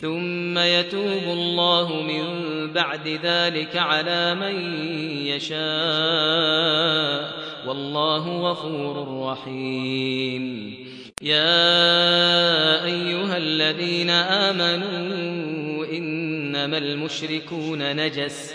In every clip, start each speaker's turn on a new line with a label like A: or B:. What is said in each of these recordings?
A: ثم يتوب الله من بعد ذلك على من يشاء. والله غفور رحيم. يا أيها الذين آمنوا إنما المشركون نجس.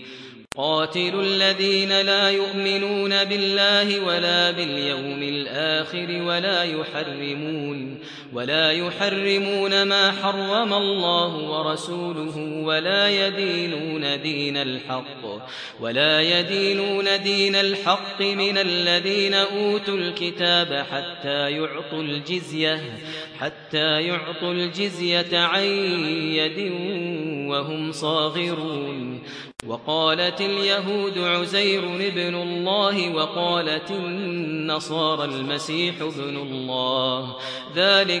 A: قاتلوا الذين لا يؤمنون بالله ولا باليوم الآخر ولا يحرمون ولا يحرمون ما حرم الله ورسوله ولا يدينون دين الحق ولا يدينون دين الحق من الذين أوتوا الكتاب حتى يعطوا الجزية حتى يعطوا الجزية عن يد وهم صاغرون. وقالت اليهود عزير ابن الله وقالت النصارى المسيح ابن الله. ذلك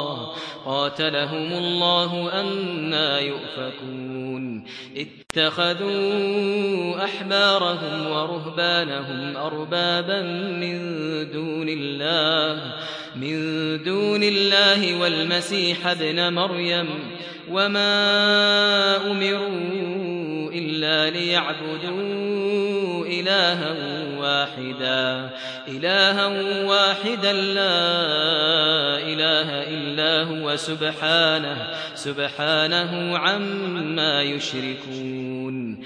A: قاتلهم الله أنا يؤفكون. اتخذوا أحبارهم ورهبانهم أربابا من دون الله من دون الله والمسيح ابن مريم. وما أمروا إلا ليعبدوا إلها واحدا إلها واحدا لا إلا هو سبحانه سبحانه عما يشركون